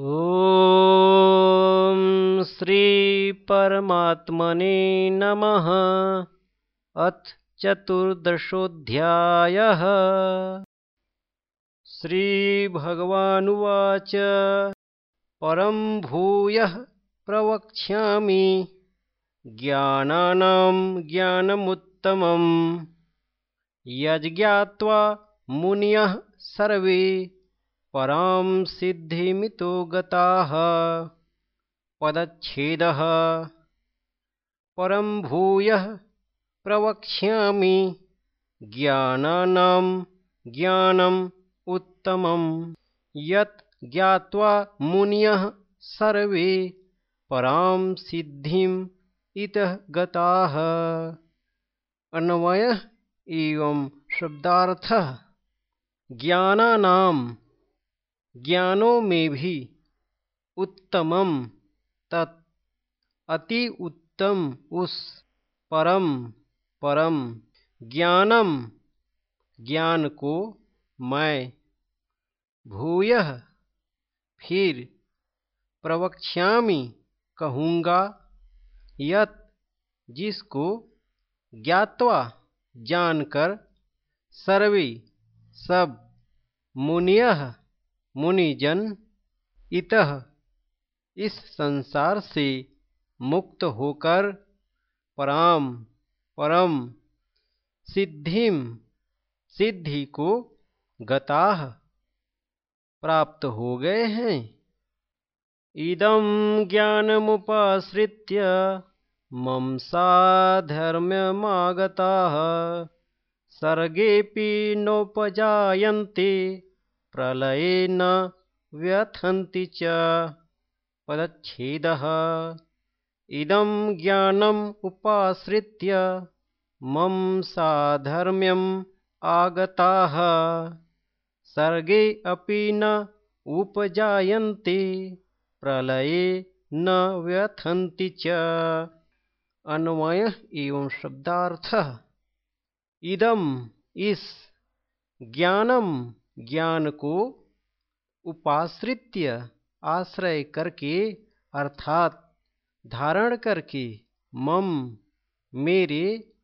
ॐ श्रीपरमात्मने नमः। अथ चतुर्दशोऽध्यायः। श्रीभगवानुवाच। परं भूयः प्रवक्ष्यामि। ज्ञानानां ज्ञानमुत्तमम्। यज्ञात्वा मुनयः सर्वे परां सिद्धिमितो गताः। पदच्छेदः। परं भूयः प्रवक्ष्यामि ज्ञानानां ज्ञानम् उत्तमं यत् ज्ञात्वा मुनयः सर्वे परां सिद्धिम् इतः गताः। अन्वयः एवं शब्दार्थः। ज्ञानानां ज्ञानों में भी उत्तमम तत् अति उत्तम उस परम परम ज्ञानम, ज्ञान को मैं भूय फिर प्रवक्ष्यामि कहूँगा, यत जिसको ज्ञात्वा जानकर सर्वे सब मुनिय मुनिजन, इतः इस संसार से मुक्त होकर पराम, परम सिद्धिम सिद्धि को गताह प्राप्त हो गए हैं। इदं ज्ञानमुपाश्रित्य मम साधर्म्यमागताः, सर्गेऽपि नोपजायन्ते। प्रलये न व्यथन्ति च पदच्छेदः। इदं ज्ञानम् उपाश्रित्य मम साधर्म्यम् आगताः। सर्गे अपि न उपजायन्ते प्रलये न व्यथन्ति च। अन्वय एवं शब्दार्थ। इदम इस ज्ञानम ज्ञान को उपाश्रित्य आश्रय करके अर्थात धारण करके मम मेरे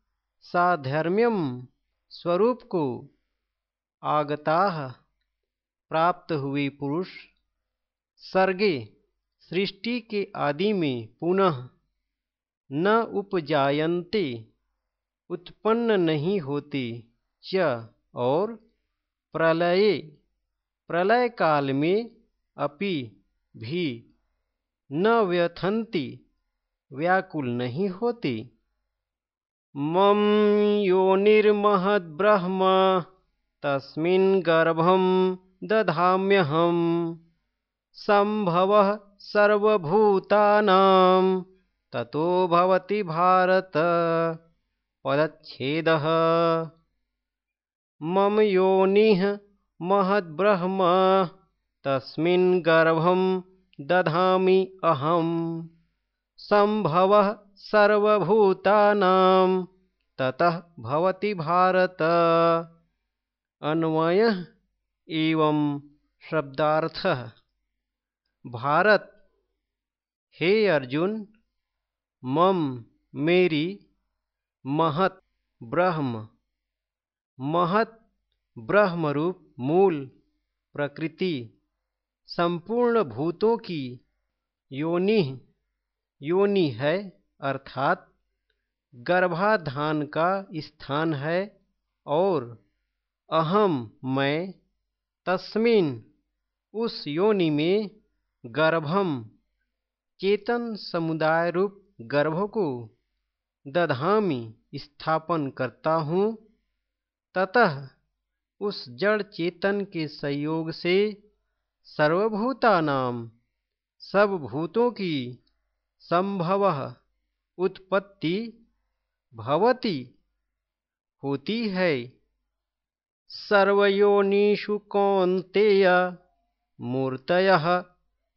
साधर्म्यम स्वरूप को आगता प्राप्त हुए पुरुष सर्गे सृष्टि के आदि में पुनः न उपजायन्ते, उत्पन्न नहीं होते च और प्रलये प्रलय काल में अपि भी न व्यथंती व्याकुल नहीं होते। मम योनिर्महद्ब्रह्म तस्मिन् गर्भं दधाम्यहम्। सम्भवः सर्वभूतानां ततो भवति भारत। पदच्छेदः। मम योनिः महद्ब्रह्म तस्मिन् गर्भं दधामि अहम्। सम्भवः ततः भवति भारत। अन्वय एवं शब्दार्थ। भारत। हे अर्जुन, मम, मेरी, महत, ब्रह्म। महत, ब्रह्मरूप, मूल, प्रकृति, संपूर्ण भूतों की योनि योनि है, अर्थात गर्भाधान का स्थान है और अहम मैं, तस्मिन, उस योनि में गर्भम, चेतन समुदाय रूप गर्भ को दधामी स्थापन करता हूँ। ततः उस जड़ चेतन के संयोग से सर्वभूतानाम, सब भूतों की संभव उत्पत्ति भवती, होती है। सर्वयोनिषु कौन्तेय मूर्तयः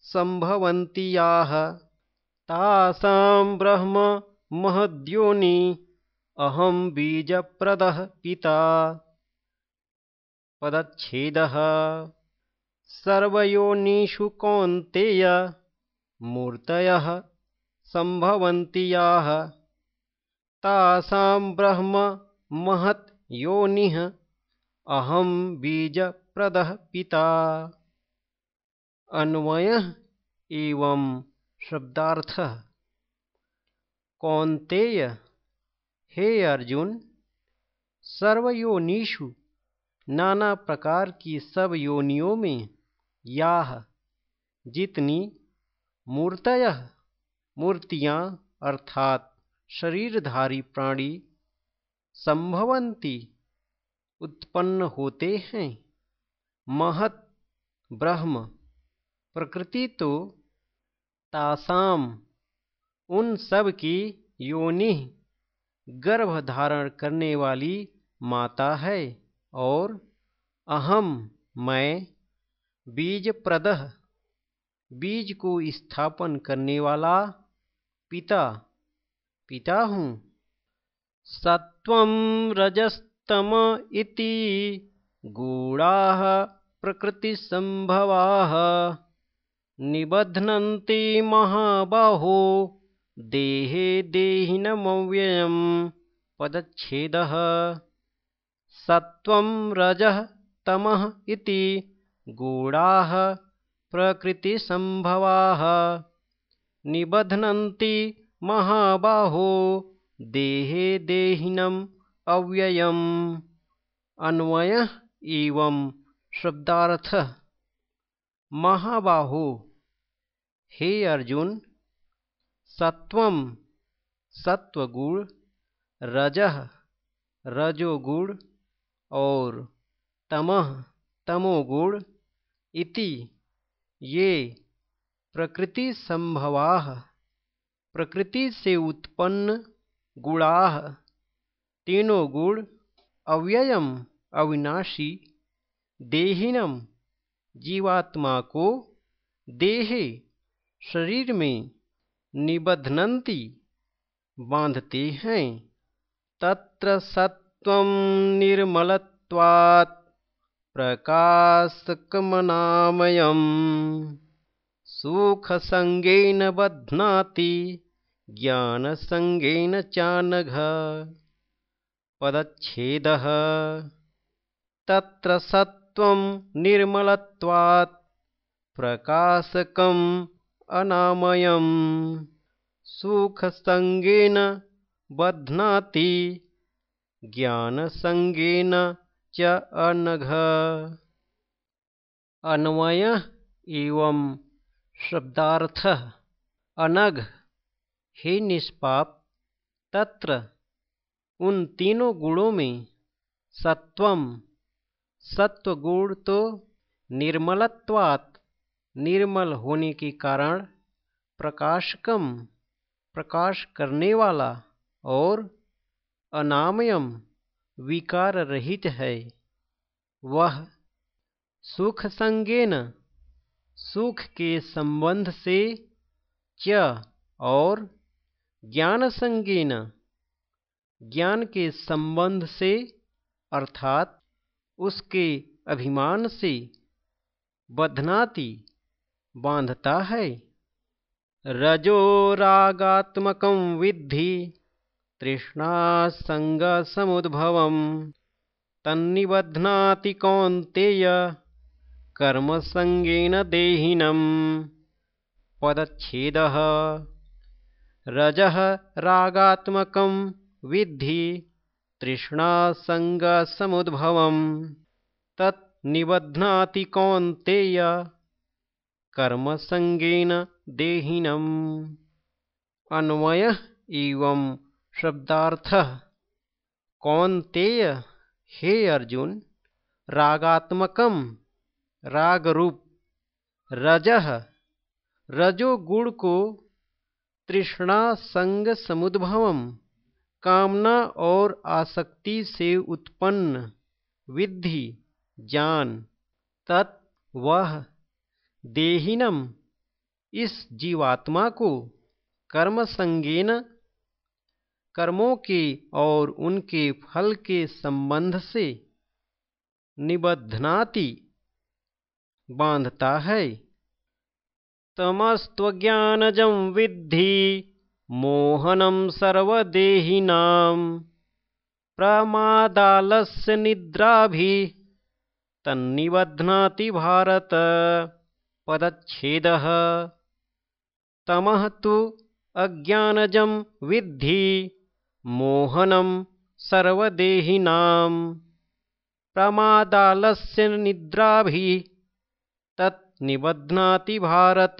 सम्भवन्ति याः। तासां ब्रह्म महद्योनि अहं बीजप्रदः पिता। पदच्छेदः। सर्वयोनिषु कौन्तेय मूर्तयः सम्भवन्ति याः। तासां ब्रह्म महत् योनिः। अहं बीजप्रदः पिता। अन्वयः एवं शब्दार्थः। कौन्तेय हे अर्जुन, सर्वयोनिषु नाना प्रकार की सब योनियों में याह, जितनी मूर्तय, मूर्तियाँ अर्थात शरीरधारी प्राणी संभवंती उत्पन्न होते हैं। महत ब्रह्म, प्रकृति तो तासाम, उन सब की योनि गर्भ धारण करने वाली माता है और अहम मैं बीज प्रदह बीज को स्थापन करने वाला पिता पिता हूँ। सत्व रजस्तम इति गूढ़ा प्रकृतिसंभवा, निबध्नन्ति महाबाहो। देहे देहिनमव्ययम् पदच्छेदः। सत्त्वं रजः तमः इति गूढाः प्रकृतिसम्भवाः। निबध्नन्ति महाबाहो देहे देहिनम् अव्ययम्। अन्वयः एवं शब्दार्थः। महाबाहो। हे अर्जुन सत्वम सत्वगुण रजह रजोगुण और तमह तमोगुण इति ये प्रकृति संभवा प्रकृति से उत्पन्न गुणा। तीनों गुण अव्ययम अविनाशी देहिनम जीवात्मा को देहे शरीर में निबध्नन्ति बांधते हैं। तत्र सत्वं निर्मलत्वात् प्रकाशकमनामयम्। सुखसङ्गेन बध्नाति ज्ञानसङ्गेन चानघ। पदच्छेदः। तत्र सत्त्वं निर्मलत्वात् प्रकाशकम् अनामयम्। सुखसङ्गेन बध्नाति ज्ञानसंगेन च अनघ। अन्वय एवं शब्दार्थ अनघ। हे निष्पाप तत्र उन तीनों गुणों में सत्वम सत्व गुण तो निर्मलत्वात् निर्मल होने के कारण प्रकाशकम, प्रकाश करने वाला और अनामयम विकार रहित है। वह सुख संगेन, सुख के संबंध से च और ज्ञान संगेन, ज्ञान के संबंध से अर्थात उसके अभिमान से बधनाति बांधता है। रजो रागात्मकं विद्धि तृष्णासङ्गसमुद्भवम् तन्निबध्नाति कौन्तेय कर्मसङ्गेन देहिनम् पदच्छेदः। रजः रागात्मकं विद्धि तृष्णासङ्गसमुद्भवम् तत् निबध्नाति कौन्तेय कर्मसङ्गेन देहिनम्। अन्वयः एवं शब्दार्थ। कौनतेय, हे अर्जुन रागात्मकम रागरूप। रजो गुण को तृष्णा संग समुद्भवम कामना और आसक्ति से उत्पन्न। विद्धि जान तत् वह देहिनम। इस जीवात्मा को कर्म संगेन कर्मों के और उनके फल के संबंध से निबद्धनाति बांधता है। तमस्त्वज्ञानजं विद्धि मोहनं सर्वदेहिनां। प्रमादालस्य निद्राभिः तन्निबध्नाति भारत। पदच्छेदः। तमः तु अज्ञानजं विद्धि, मोहनं सर्वदेहिनां। प्रमादालस्य निद्राभिः तत् भारत।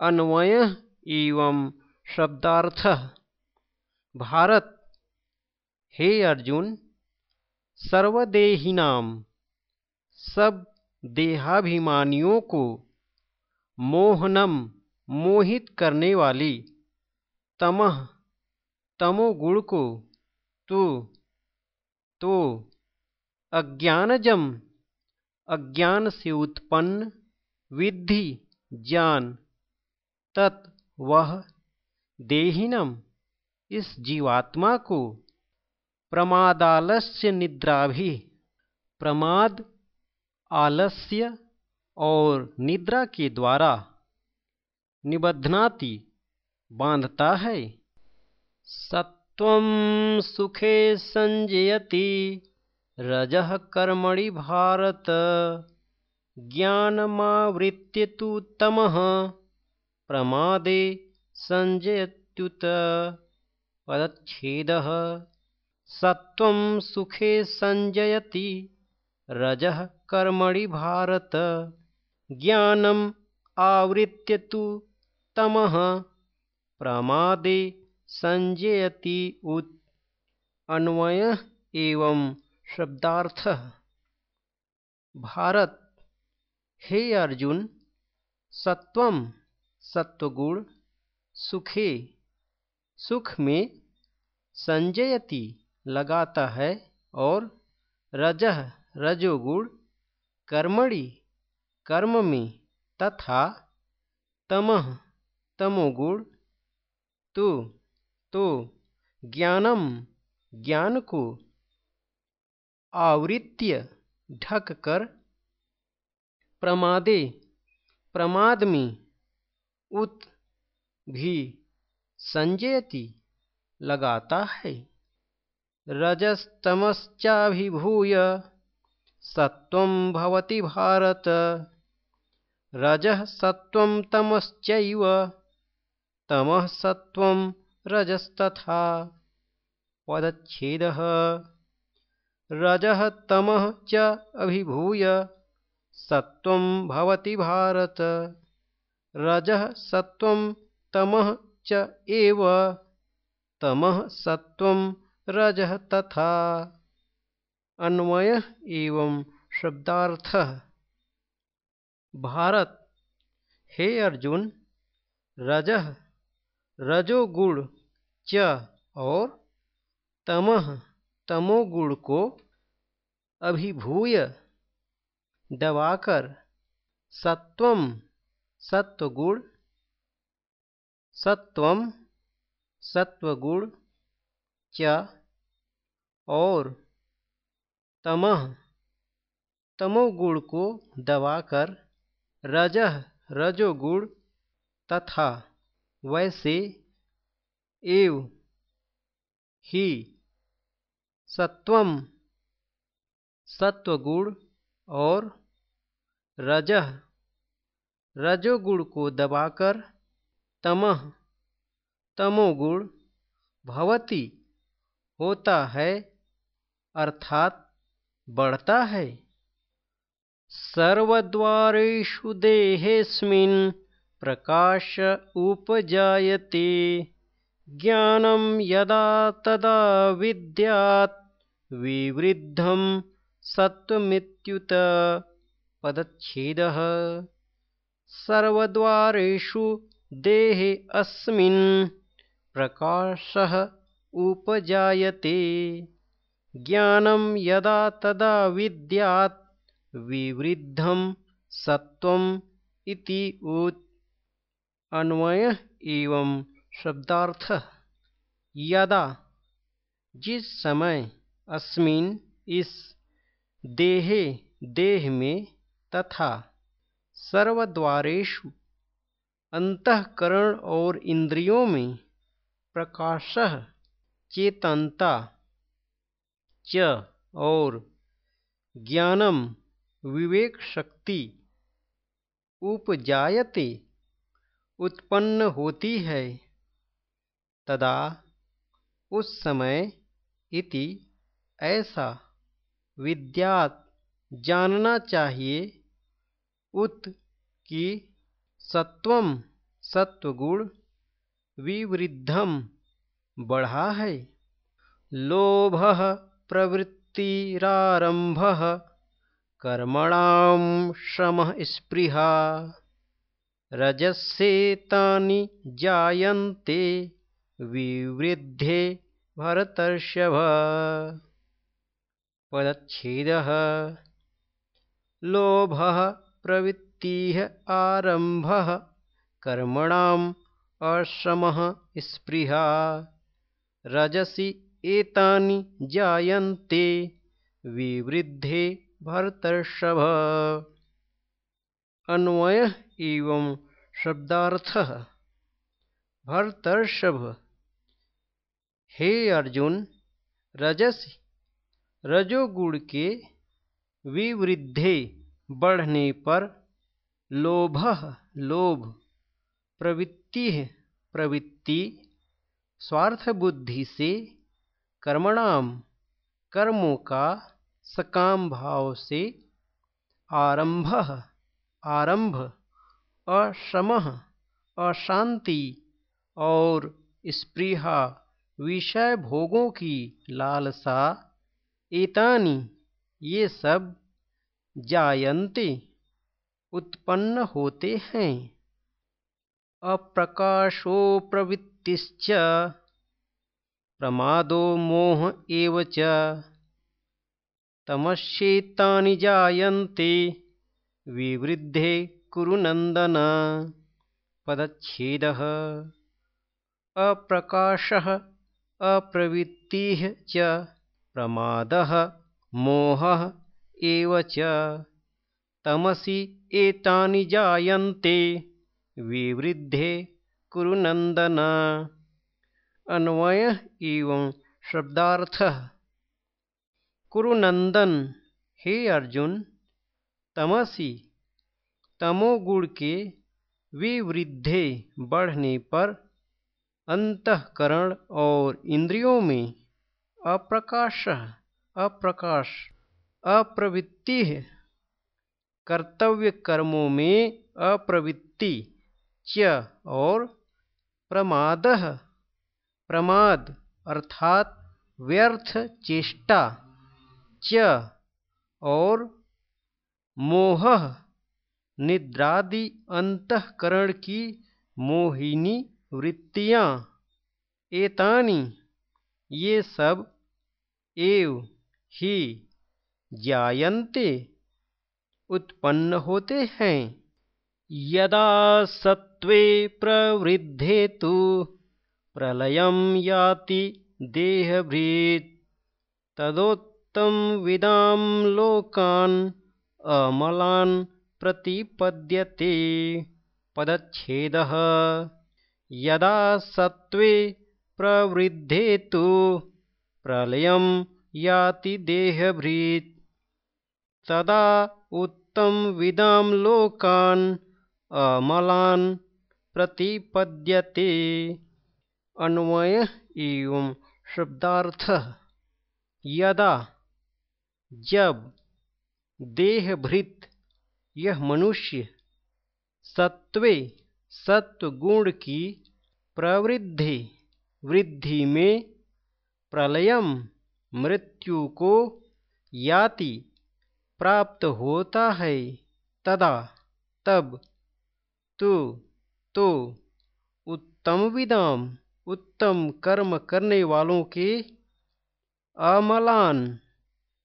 अन्वय एवं शब्दार्थ। भारत। हे अर्जुन सर्वदेहिनाम सब देहाभिमानियों को मोहनम मोहित करने वाली तमह, तमोगुण को तू तो अज्ञानजम, अज्ञान से उत्पन्न विधि ज्ञान, तत् वह देहिनम, इस जीवात्मा को प्रमादालस्य निद्रा भी प्रमाद आलस्य और निद्रा के द्वारा निबध्नाति बांधता है। सत्व सुखे संजयति, रजः कर्मणि भारत। ज्ञानमावृत्य तु तमः, प्रमादे संजयत्युत। पदच्छेदः, सत्वं सुखे संजयति, रजः कर्मणि भारत। ज्ञानम् आवृत्य तु तमः। प्रमादे संजयति उत। अन्वय एवं शब्दार्थ। भारत। हे अर्जुन सत्वम सत्वगुण सुखे। सुख में संजयति लगाता है और रजह रजोगुण कर्मणि कर्म में तथा तमह तमोगुण तो तो ज्ञानम ज्ञान को आवृत्य ढक कर प्रमादे प्रमाद में उत भी संजयति लगाता है। रजस्तमश्चाभिभूय। सत्वं भवति भारत। रजः सत्वं तमश्चैव, तमः सत्वं रजस्तथा। पदच्छेदः। रजः तमः च अभिभूय सत्वं भवति भारत। रजः सत्वं तमः च एव, तमः सत्वं रजः तथा। अन्वय एवं शब्दार्थ। भारत। हे अर्जुन, रज, रजोगुण च और तमह तमोगुण को अभिभूय। दबाकर सत्वम सत्वगुण सत्वम सत्वगुण च और तमह। तमोगुण को दबाकर रजह रजोगुण तथा वैसे एव ही सत्वम सत्वगुण और रजह रजोगुण को दबाकर तमह। तमोगुण भवती होता है अर्थात बढ़ता है। सर्वद्वारेषु देहेऽस्मिन् प्रकाश उपजायते। ज्ञानं यदा तदा विद्यात्, विवृद्धं सत्त्वमित्युत पदच्छेदः। सर्वद्वारेषु देहे अस्मिन् प्रकाशः उपजायते। ज्ञानं यदा तदा विद्यात् विवृद्धं इति अन्वय एवं शब्दार्थ। यदा जिस समय अस्मिन इस देहे देह में तथा सर्वद्वारेषु अंतकरण और इंद्रियों में प्रकाश चेतनता च और ज्ञानम विवेक शक्ति उपजायते उत्पन्न होती है। तदा उस समय इति ऐसा विद्यात जानना चाहिए उत कि सत्वम सत्वगुण विवृद्धम बढ़ा है। लोभ प्रवृत्तिरारंभ कर्मणाम श्रम स्पृहा। रजस्येतानि जायन्ते विवृद्धे भरतर्षभ। पदच्छेदः। लोभः प्रवृत्तिः आरम्भः। कर्मणाम् अश्रमः स्पृहा। रजसि एतानि जायन्ते विवृद्धे भरतर्षभ। अन्वय एवं शब्दार्थ। भरतर्षभ। हे अर्जुन, रजस, रजोगुण के विवृद्धे बढ़ने पर लोभ लोभ, प्रवृत्ति प्रवृत्ति स्वार्थ बुद्धि से कर्मणाम, कर्मों का सकाम भाव से आरंभ आरंभ अशम अशांति और स्पृहा, विषय भोगों की लालसा, एतानी, ये सब जायन्ते, उत्पन्न होते हैं। अप्रकाशो प्रवृत्तिश्च प्रमादो मोह एव च। तमस्येतानि जायन्ते विवृद्धे कुरु नन्दन। पदच्छेदः अप्रकाशः अप्रवृत्तिः च। प्रमादः मोहः एव च। तमसि एतानि जायन्ते विवृद्धे कुरु नन्दन अन्वय एवं शब्दार्थ। कुरुनंदन, हे अर्जुन, तमसी तमोगुण के विवृद्धे बढ़ने पर अंतकरण और इंद्रियों में अप्रकाश अप्रकाश, अप्रवृत्ति कर्तव्य कर्मों में अप्रवृत्ति, च और प्रमाद। प्रमाद अर्थात व्यर्थ चेष्टा च और मोह निद्रादि अंतकरण की मोहिनी वृत्तियाँ। एतानी, ये सब एव ही जायन्ते उत्पन्न होते हैं। यदा सत्वे प्रवृद्धे तो प्रलयं याति देहभृत्। तदोत्तमविदां लोकान् अमलान् प्रतिपद्यते। पदच्छेदः। यदा सत्त्वे प्रवृद्धे तु प्रलयं याति देहभृत्। तदा उत्तमविदां लोकान् अमलान् प्रतिपद्यते अन्वय एवं शब्दार्थ। यदा जब देहभृत यह मनुष्य सत्वे सत्व गुण की प्रवृद्धि वृद्धि में प्रलयम मृत्यु को याति प्राप्त होता है, तदा तब तो तो उत्तम विदाम उत्तम कर्म करने वालों के अमलान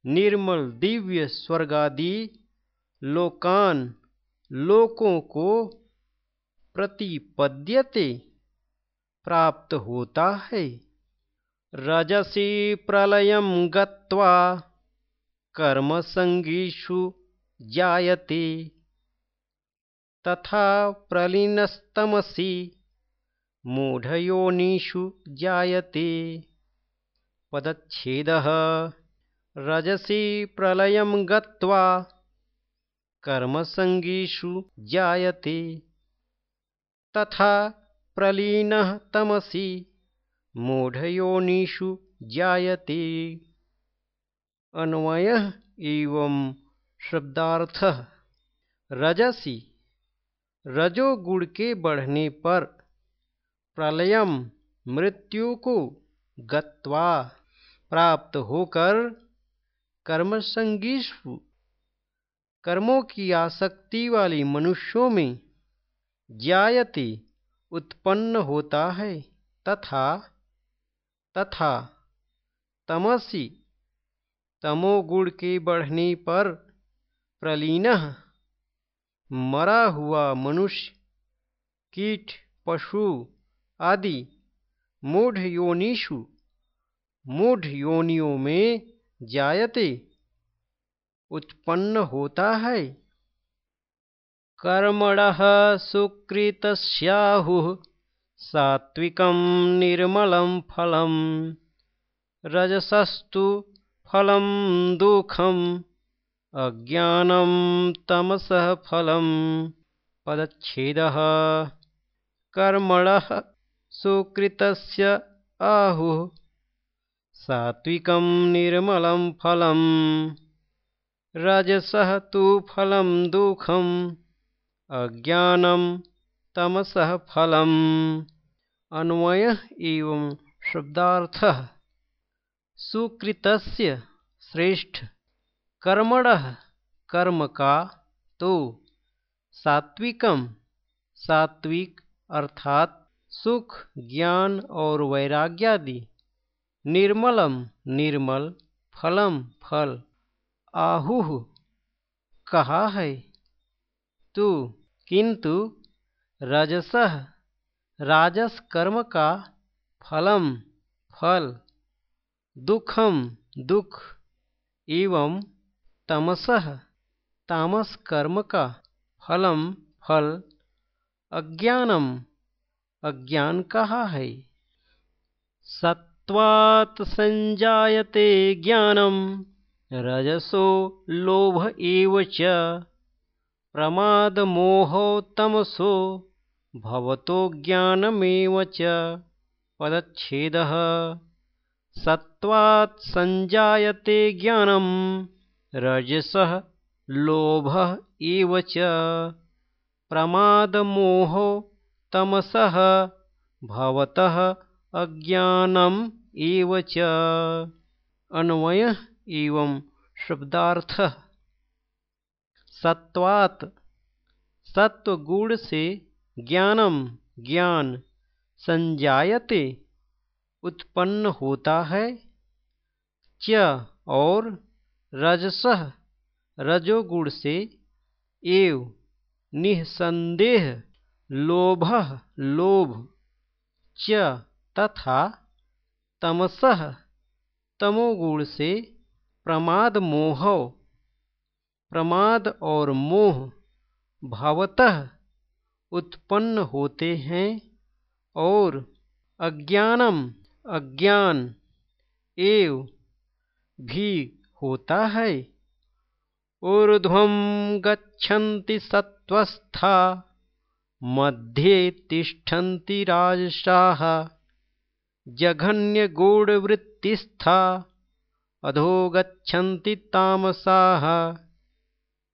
निर्मल दिव्य स्वर्गादि लोकान लोकों को प्रतिपद्यते प्राप्त होता है। रजसी प्रलय गत्वा कर्मसंगीषु जायते, तथा प्रलीनस्तमसि मूढयोनिषु जायते। पदच्छेदः। रजसि प्रलयं गत्वा कर्मसङ्गीषु जायते। तथा प्रलीनः तमसि मूढयोनिषु जायते। अन्वयः एवं शब्दार्थः। रजसी रजोगुण के बढ़ने पर प्रलयम मृत्यु को गत्वा प्राप्त होकर कर्मसंगीषु कर्मों की आसक्ति वाली मनुष्यों में जायते उत्पन्न होता है, तथा तथा तमसी तमोगुण के बढ़ने पर प्रलीन मरा हुआ मनुष्य, कीट, पशु आदि। मूढ़ योनिषु, मूढ़ योनियों में जायते, उत्पन्न होता है। कर्मण सुकृतस्याहु, सात्विकं निर्मल फलं रजसस्तु फलं दुखम, अज्ञानं तमस फलं पदछेद कर्मणः सुकृतस्य आहुः सात्विकं निर्मलं फलम् रजसः तु फलं दुःखम्, अज्ञानं तमसः फलम्। अन्वयः एवं शब्दार्थः। सुकृतस्य श्रेष्ठ कर्मणः कर्म का तो सात्विकम सात्विक अर्थात सुख, ज्ञान और वैराग्यादि। निर्मलम, निर्मल, फलम, फल। आहुह कहा है? तू, किंतु, रजस। राजस कर्म का फलम, फल। दुखम, दुख। एवं तमस। तामस कर्म का फलम, फल। अज्ञानम अज्ञान कहा है? सत्य त्वात् सञ्जायते ज्ञानं रजसो लोभ एव च प्रमादमोहो तमसो भवतो ज्ञानमेव च, पदच्छेदः। सत्त्वात् सञ्जायते ज्ञानं रजसः लोभः एव च, प्रमादमोहो तमसः भवतः अज्ञानम एव च। अन्वय एवं शब्दार्थ। सत्वात् सत्वगुण से ज्ञानम ज्ञान संजायते, उत्पन्न होता है। च और रजस रजोगुण से एव निसंदेह लोभ लोभ च तथा तमसह तमोगुण से प्रमाद मोह, प्रमाद और मोह भावतः उत्पन्न होते हैं और अज्ञानम अज्ञान एव भी होता है। ऊर्ध्व गच्छन्ति सत्वस्था मध्ये तिष्ठन्ति राजसाः जघन्यगूढवृत्तिस्था अधो गच्छन्ति तामसाः।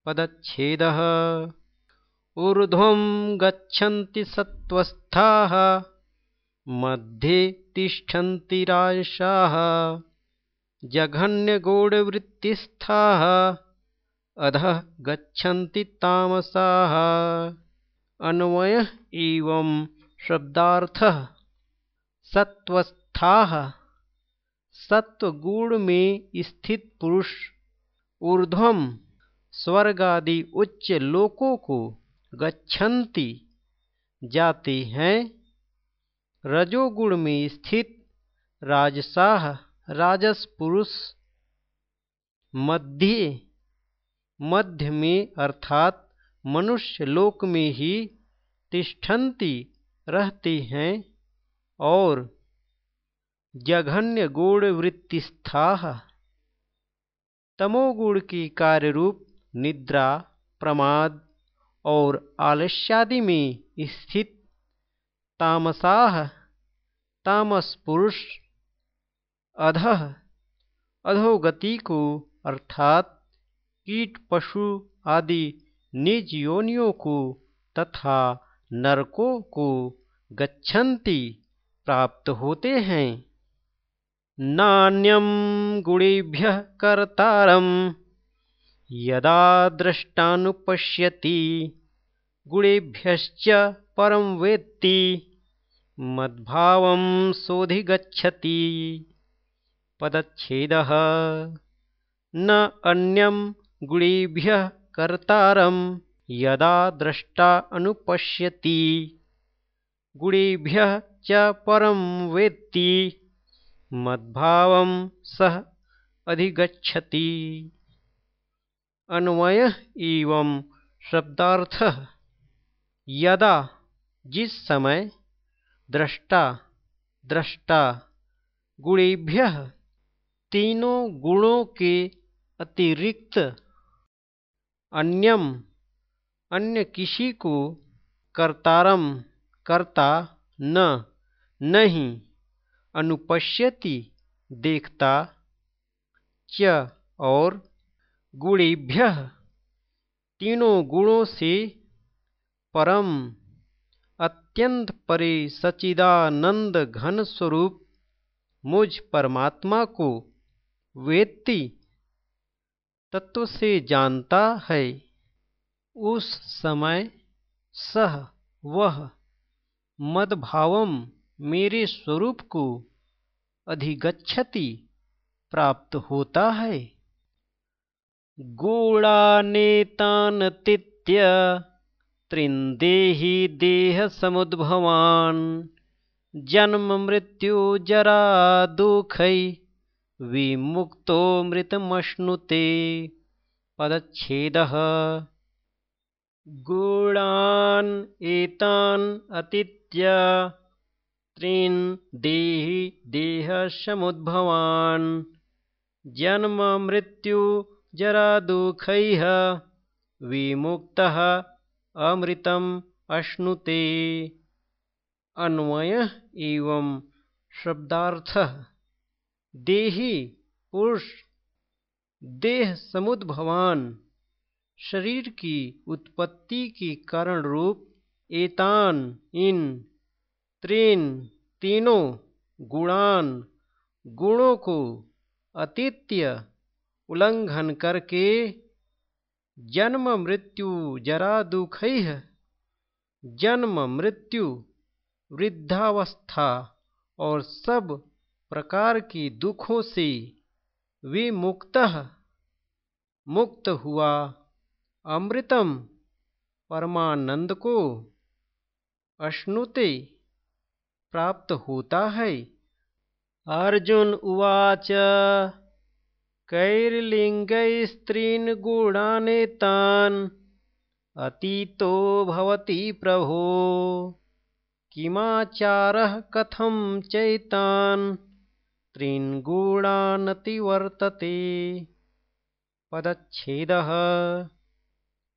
पदच्छेदः। ऊर्ध्वं गच्छन्ति सत्त्वस्थाः मध्ये तिष्ठन्ति राजसाः जघन्यगूढवृत्तिस्थाः अधः गच्छन्ति तामसाः अन्वयः एवं शब्दार्थः। सत्वस्था सत्वगुण में स्थित पुरुष ऊर्ध्वम स्वर्गादि उच्च लोकों को गच्छन्ति, जाते हैं। रजोगुण में स्थित राजसाह राजस पुरुष मध्य मध्य में अर्थात मनुष्य लोक में ही तिष्ठन्ति, रहते हैं और जघन्य गुण वृत्तिस्था तमोगुण की कार्य रूप निद्रा, प्रमाद और आलस्यादि में स्थित तामसाह तामस पुरुष अधः, अधोगति को अर्थात कीट पशु आदि निज योनियों को तथा नरकों को गच्छन्ति प्राप्त होते हैं। नान्यम गुणेभ्य कर्तारम यदा दृष्टानुपश्यति, गुणेभ्यश्च परम वेत्ति, मद्भावं सोऽधिगच्छति। पदच्छेदः। न अन्यं गुणेभ्यः कर्तारं यदा द्रष्टा अनुपश्यति। गुणेभ्यः च परं वेत्ति। मद्भावं सः अधिगच्छति। अन्वय एवं शब्दार्थ। यदा जिस समय दृष्टा दृष्टा गुणेभ्य तीनों गुणों के अतिरिक्त अन्यम, अन्य किसी को कर्तारम कर्ता न, नहीं, अनुपश्यति देखता च और गुणेभ्य, तीनों गुणों से परम, अत्यंत परे सचिदानंद घन स्वरूप मुझ परमात्मा को वेत्ति तत्व से जानता है। उस समय सह वह मदभावम मेरे स्वरूप को अधिगच्छति प्राप्त होता है। गूढानेतानतीत्य त्रिन्देहि देहसमुद्भवान् जरा दुःखै विमुक्तो मृतमश्नुते। पदच्छेदः। गूढान् एतान् अतीत्य त्रीन् देहि देहसमुद्भवान् जन्ममृत्यु जरादुःखैः विमुक्तः अमृतम् अश्नुते। अन्वय एवं शब्दार्थ देही, पुरुष, देह समुद्भवान शरीर की उत्पत्ति की कारण रूप, एतान, इन, त्रीन, तीनों, गुणान, गुणों को अतिथ्य उल्लंघन करके जन्म मृत्यु जरा दुख जन्म मृत्यु वृद्धावस्था और सब प्रकार की दुखों से विमुक्त, मुक्त हुआ अमृतम परमानंद को। अश्नुते प्राप्त होता है। अर्जुन उवाच कैर्लिङ्गैस्त्रीन् गुणानेतान् अतीतो भवति प्रभो। किमाचारः कथं चैतान्? त्रीन् गुणानतिवर्तते पदच्छेदः।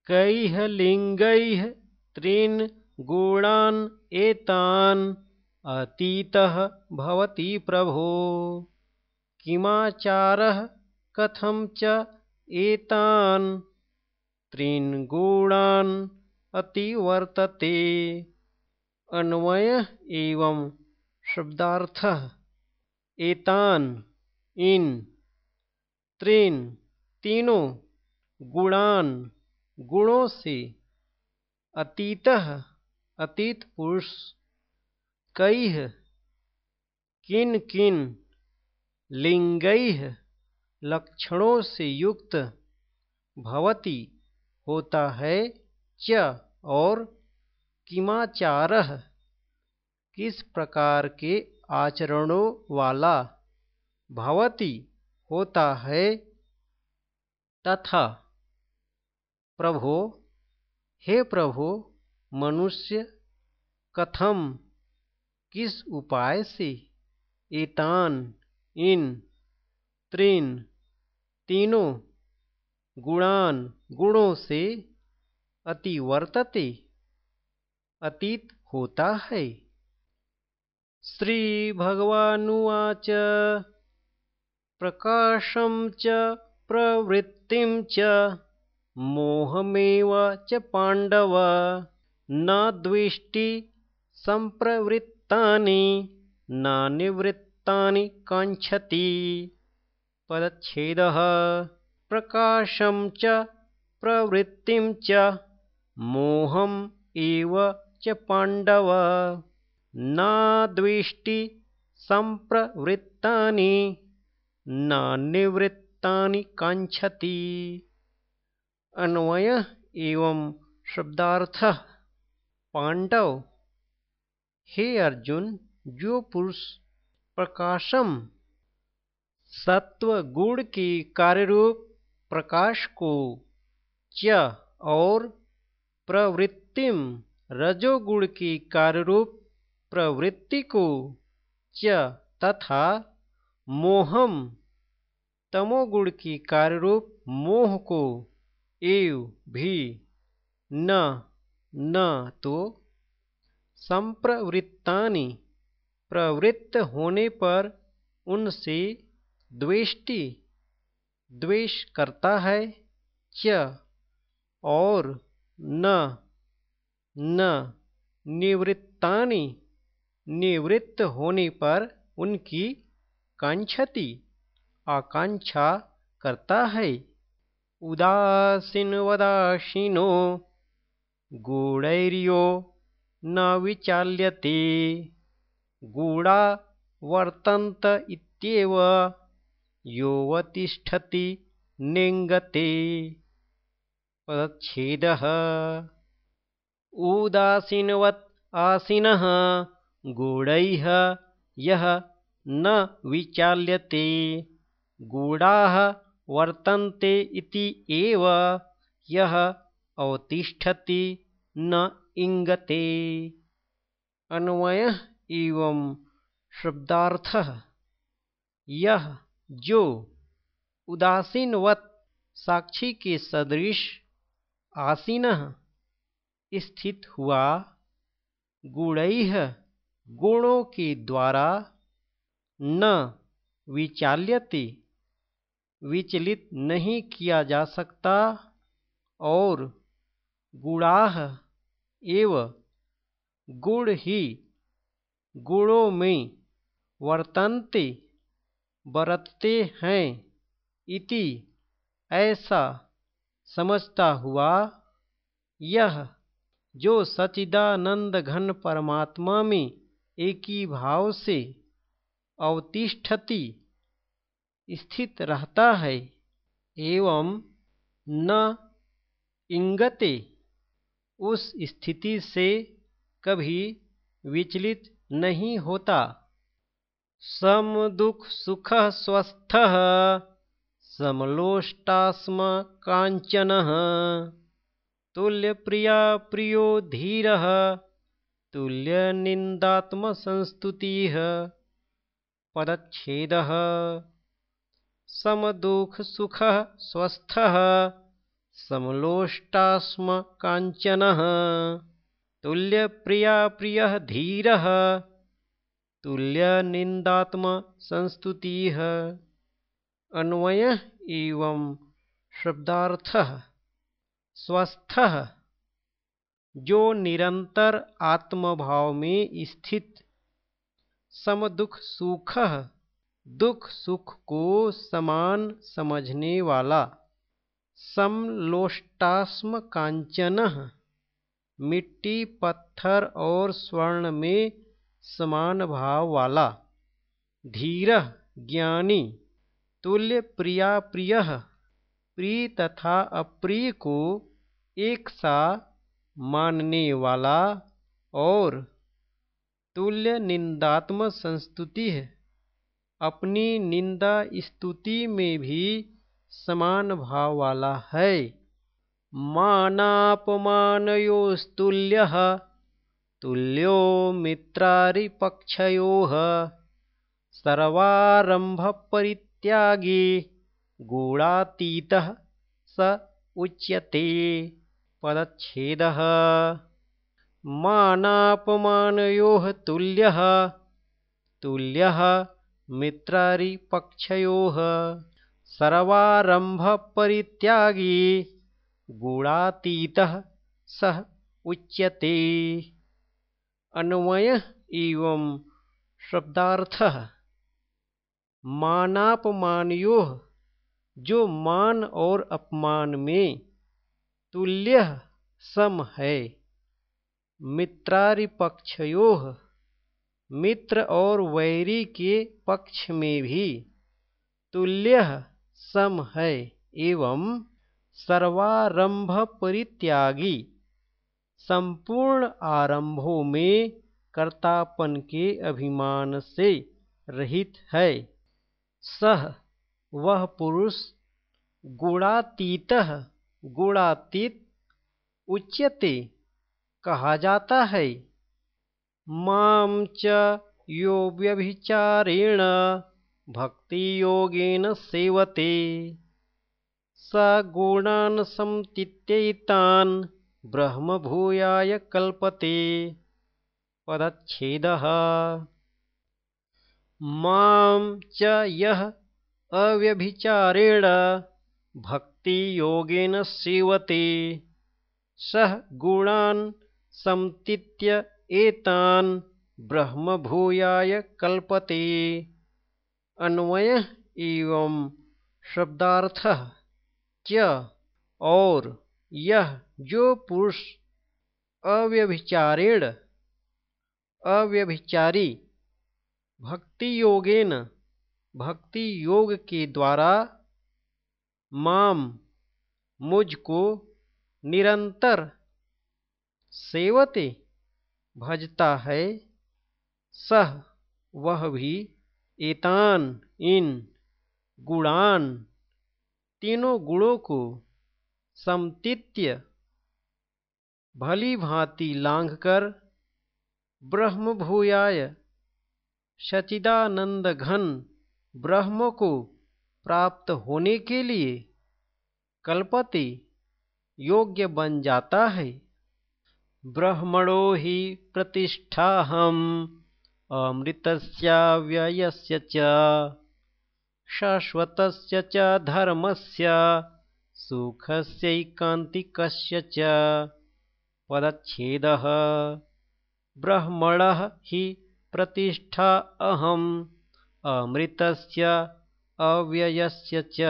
कैः लिङ्गैः त्रीन् गुणान् एतान् अतीतः भवति प्रभो। किमाचारः कथम च एतान्? त्रीन् गुणान् अतिवर्तते। अन्वय एवं। शब्दार्थ एतान, इन, त्रीन, तीनों, गुणान, गुणों से, अतीत अतीत पुरुष कई किन किन लिंगै लक्षणों से युक्त, भवती, होता है, च, और किमाचार, किस प्रकार के आचरणों वाला भवती होता है तथा प्रभो, हे प्रभो, मनुष्य कथम किस उपाय से एतान, इन, त्रीन, तीनों गुणान गुणों से अतिवर्तते अतीत होता है? श्री भगवानुवाच प्रकाशम च प्रवृत्तिं च मोहमेव च पाण्डव। न द्वेष्टि सम्प्रवृत्तानि न निवृत्तानि काङ्क्षति। पदच्छेदः। प्रकाशं च प्रवृत्तिं च मोहम् एव च पाण्डव न द्वेष्टि सम्प्रवृत्तानि न निवृत्तानि काङ्क्षति अन्वय एवं शब्दार्थ। पांडव, हे अर्जुन, जो पुरुष प्रकाशम सत्व गुण के कार्यरूप प्रकाश को च और प्रवृत्तिम रजोगुण की कार्यरूप प्रवृत्ति को च तथा मोहम तमोगुण की कार्यरूप मोह को एव भी न न तो संप्रवृत्तानि प्रवृत्त होने पर उनसे द्वेष्टि द्वेष करता है च और न न निवृत्तानि निवृत्त होने पर उनकी कांक्षति आकांक्षा करता है। उदासीनवदासीनो गूढैर्यो न विचाल्यते। गूढा वर्तन्त इत्येव योऽवतिष्ठति नेङ्गते। पदच्छेदः। उदासीनवत् आसीनः गूढैः यः न विचाल्यते। गूढाः वर्तन्ते इति एव, यः अवतिष्ठति न इंगते अन्वय एवं शब्दार्थ। यह जो उदासीनवत साक्षी के सदृश आसीन स्थित हुआ गुणैः गुणों के द्वारा न विचाल्यते, विचलित नहीं किया जा सकता और गुणाह एव गुण ही गुणों में वर्तनते बरतते हैं इति ऐसा समझता हुआ यह जो सचिदानंद घन परमात्मा में एक भाव से अवतिष्ठति स्थित रहता है एवं न इंगते उस स्थिति से कभी विचलित नहीं होता। सम दुख सुख स्वस्थ समलोष्टास्म कांचन तुल्य प्रिया प्रियो धीर। तुल्यनिन्दात्मसंस्तुतिः पदच्छेदः समदुःखसुखः स्वस्थः समलोष्टास्मकाञ्चनः तुल्यप्रियाप्रियः धीरः तुल्यनिन्दात्मसंस्तुतिः। अन्वयः एवं शब्दार्थः स्वस्थः। जो निरंतर आत्मभाव में स्थित समदुख सुख दुख सुख को समान समझने वाला समलोष्टास्म कांचन मिट्टी, पत्थर और स्वर्ण में समान भाव वाला धीर ज्ञानी, तुल्य प्रिया प्रिय प्रिय तथा अप्रिय को एक सा मानने वाला और तुल्य निंदात्म संस्तुति है। अपनी निंदा स्तुति में भी समान भाव वाला है। मानापमानयोस्तुल्यः, तुल्यो मित्रारिपक्षयोः सर्वारम्भपरित्यागी गुणातीतः स उच्यते। पदच्छेदः। मानापमानयोः तुल्यः तुल्यः मित्रारिपक्षयोः सर्वारम्भपरित्यागी, गुणातीतः सः उच्यते। अन्वय एवं शब्दार्थ। मानापमानयो, जो मान और अपमान में तुल्य सम है। मित्रारिपक्षयो, मित्र और वैरी के पक्ष में भी तुल्य सम है एवं सर्वारंभ परित्यागी संपूर्ण आरंभों में कर्तापन के अभिमान से रहित है। सह वह पुरुष, गुणातीत गुणातीत उच्यते कहा जाता है। माम च यो व्यभिचारेण भक्तियोगेन सेवते। स गुणान गुणान् ब्रह्म भूयाय कल्पते। पदच्छेदः। माँ च यः अव्यभिचारेण भक्तियोगेन सेवते। सह गुणान् समतीत्य एतान् ब्रह्मभूयाय कल्पते। अन्वय एवं शब्दार्थ च और यह जो पुरुष अव्यभिचारेण अव्यभिचारी भक्ति योगेन भक्ति योग के द्वारा माम मुझको निरंतर सेवते भजता है, सह वह भी एतान, इन, गुणान, तीनों गुणों को समतित्य भली भांति लांघ कर ब्रह्मभूयाय सचिदानंद घन ब्रह्म को प्राप्त होने के लिए कल्पति योग्य बन जाता है। ब्रह्मणो हि प्रतिष्ठाहम्, अमृतस्याव्ययस्य च, शाश्वतस्य च धर्मस्य, सुखस्यैकान्तिकस्य च। पदच्छेदः, ब्रह्मणः हि प्रतिष्ठा अहम्, अमृतस्य अव्ययस्य च।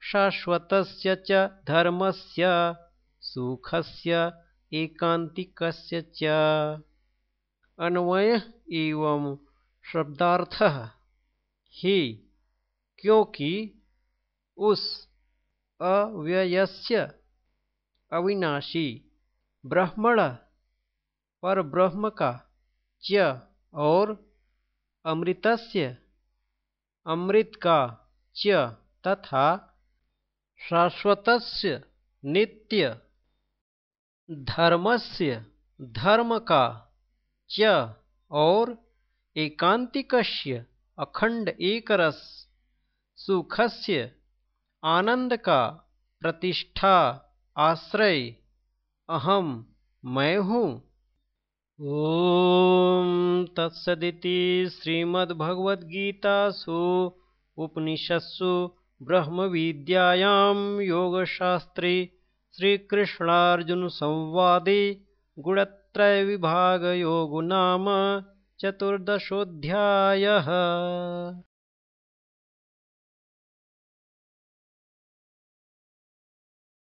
शाश्वतस्य च, धर्मस्य, सुखस्य एकांतिकस्य च। अन्वय एवं शब्दार्थ। ही, क्योंकि उस अव्ययस्य अविनाशी, ब्रह्मण पर ब्रह्म का च और अमृतस्य अमृत का च तथा शाश्वतस्य नित्य धर्मस्य धर्म का च और एकांतिकस्य अखंड एकरस सुखस्य आनंद का प्रतिष्ठा आश्रय अहम मैं हूँ। ॐ तत्सदिति श्रीमद्भगवद्गीतासु उपनिषत्सु ब्रह्मविद्यायां योगशास्त्रे श्रीकृष्णार्जुनसंवादे गुणत्रयविभागयोगो नाम चतुर्दशोऽध्यायः